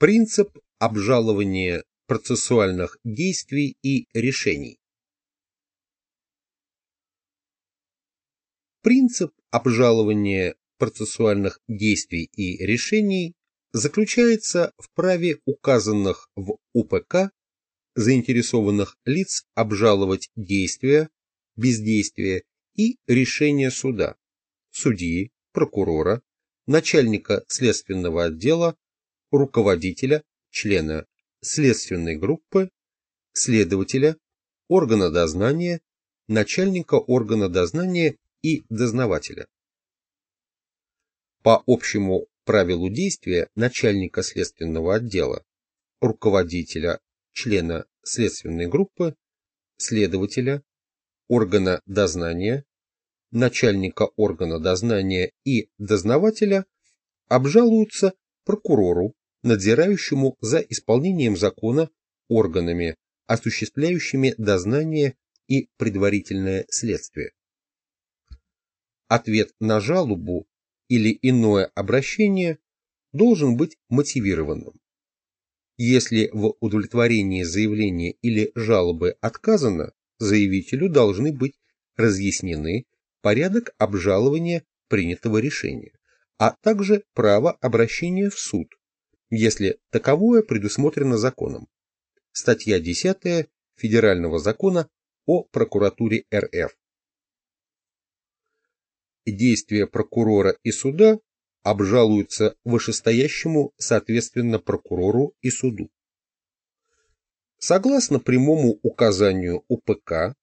Принцип обжалования процессуальных действий и решений. Принцип обжалования процессуальных действий и решений заключается в праве указанных в УПК заинтересованных лиц обжаловать действия, бездействие и решение суда, судьи, прокурора, начальника следственного отдела, руководителя, члена следственной группы, следователя, органа дознания, начальника органа дознания и дознавателя. По общему правилу действия начальника следственного отдела, руководителя, члена следственной группы, следователя, органа дознания, начальника органа дознания и дознавателя обжалуются прокурору, надзирающему за исполнением закона органами, осуществляющими дознание и предварительное следствие. Ответ на жалобу или иное обращение должен быть мотивированным. Если в удовлетворении заявления или жалобы отказано, заявителю должны быть разъяснены порядок обжалования принятого решения, а также право обращения в суд, если таковое предусмотрено законом. Статья 10 Федерального закона о прокуратуре РФ. Действия прокурора и суда обжалуются вышестоящему соответственно прокурору и суду. Согласно прямому указанию УПК,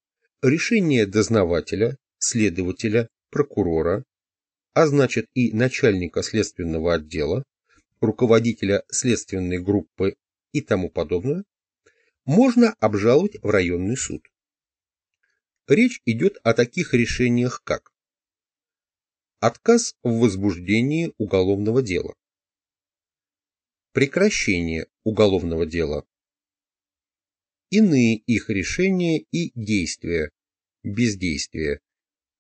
решение дознавателя, следователя, прокурора, а значит и начальника следственного отдела, руководителя следственной группы и тому подобное, можно обжаловать в районный суд. Речь идет о таких решениях, как Отказ в возбуждении уголовного дела. Прекращение уголовного дела. Иные их решения и действия, бездействия,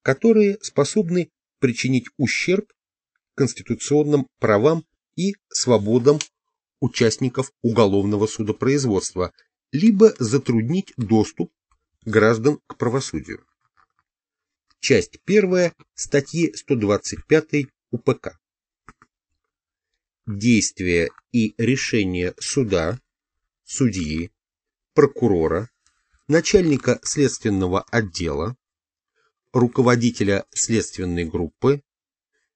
которые способны причинить ущерб конституционным правам и свободам участников уголовного судопроизводства, либо затруднить доступ граждан к правосудию. Часть 1 статьи 125 УПК. Действия и решения суда, судьи, прокурора, начальника следственного отдела, руководителя следственной группы,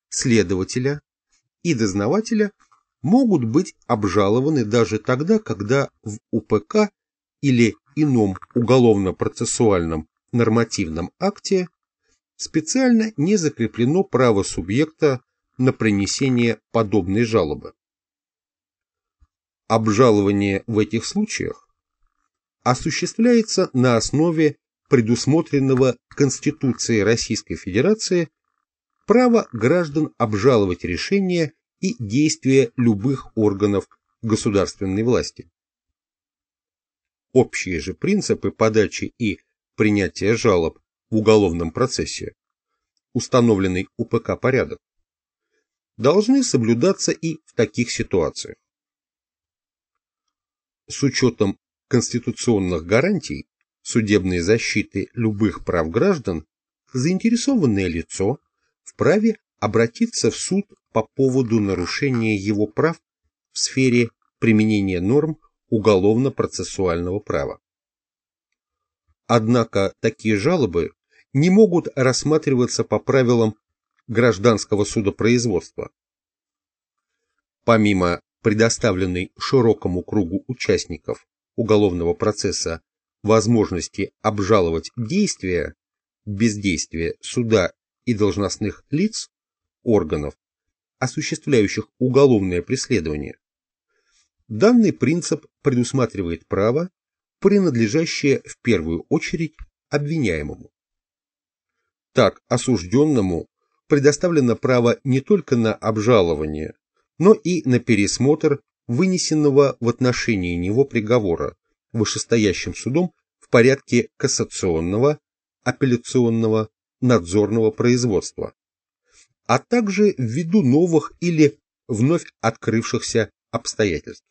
следователя и дознавателя могут быть обжалованы даже тогда, когда в УПК или ином уголовно-процессуальном нормативном акте специально не закреплено право субъекта на принесение подобной жалобы. Обжалование в этих случаях осуществляется на основе предусмотренного Конституцией Российской Федерации права граждан обжаловать решения и действия любых органов государственной власти. Общие же принципы подачи и принятия жалоб в уголовном процессе, установленный УПК порядок, должны соблюдаться и в таких ситуациях. С учетом конституционных гарантий судебной защиты любых прав граждан, заинтересованное лицо вправе обратиться в суд по поводу нарушения его прав в сфере применения норм уголовно-процессуального права. Однако такие жалобы не могут рассматриваться по правилам гражданского судопроизводства. Помимо предоставленной широкому кругу участников уголовного процесса возможности обжаловать действия, бездействия суда и должностных лиц, органов, осуществляющих уголовное преследование, данный принцип предусматривает право, принадлежащее в первую очередь обвиняемому. Так осужденному предоставлено право не только на обжалование, но и на пересмотр вынесенного в отношении него приговора вышестоящим судом в порядке кассационного, апелляционного, надзорного производства, а также ввиду новых или вновь открывшихся обстоятельств.